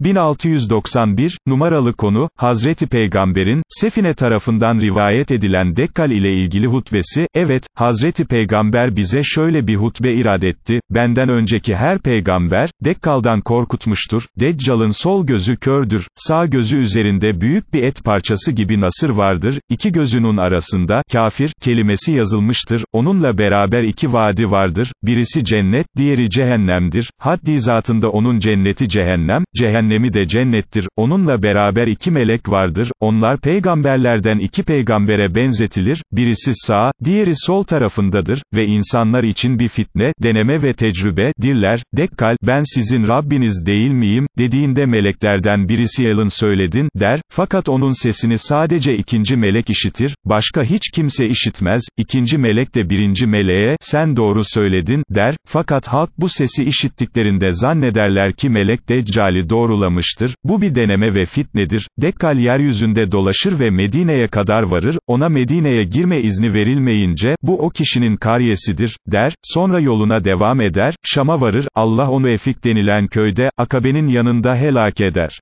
1691, numaralı konu, Hazreti Peygamber'in, Sefine tarafından rivayet edilen Dekkal ile ilgili hutbesi, evet, Hazreti Peygamber bize şöyle bir hutbe irad etti, benden önceki her peygamber, Dekkal'dan korkutmuştur, Deccal'ın sol gözü kördür, sağ gözü üzerinde büyük bir et parçası gibi nasır vardır, iki gözünün arasında, kafir, kelimesi yazılmıştır, onunla beraber iki vadi vardır, birisi cennet, diğeri cehennemdir, haddi zatında onun cenneti cehennem, cehennemi de cennettir, onunla beraber iki melek vardır, onlar peygamberlerden iki peygambere benzetilir, birisi sağ, diğeri sol tarafındadır, ve insanlar için bir fitne, deneme ve tecrübe, dirler, Dekkal, ben sizin Rabbiniz değil miyim, dediğinde meleklerden birisi yalın söyledin, der, fakat onun sesini sadece ikinci melek işitir, başka hiç kimse işitmez, ikinci melek de birinci meleğe, sen doğru söyledin, der, fakat halk bu sesi işittiklerinde zannederler ki melek Deccali doğrulamıştır, bu bir deneme ve fitnedir, Dekkal yeryüzünde dolaşır ve Medine'ye kadar varır, ona Medine'ye girme izni verilmeyince, bu o kişinin kariyesidir, der, sonra yoluna devam eder, Şam'a varır, Allah onu Efik denilen köyde, Akabe'nin yanında helak eder.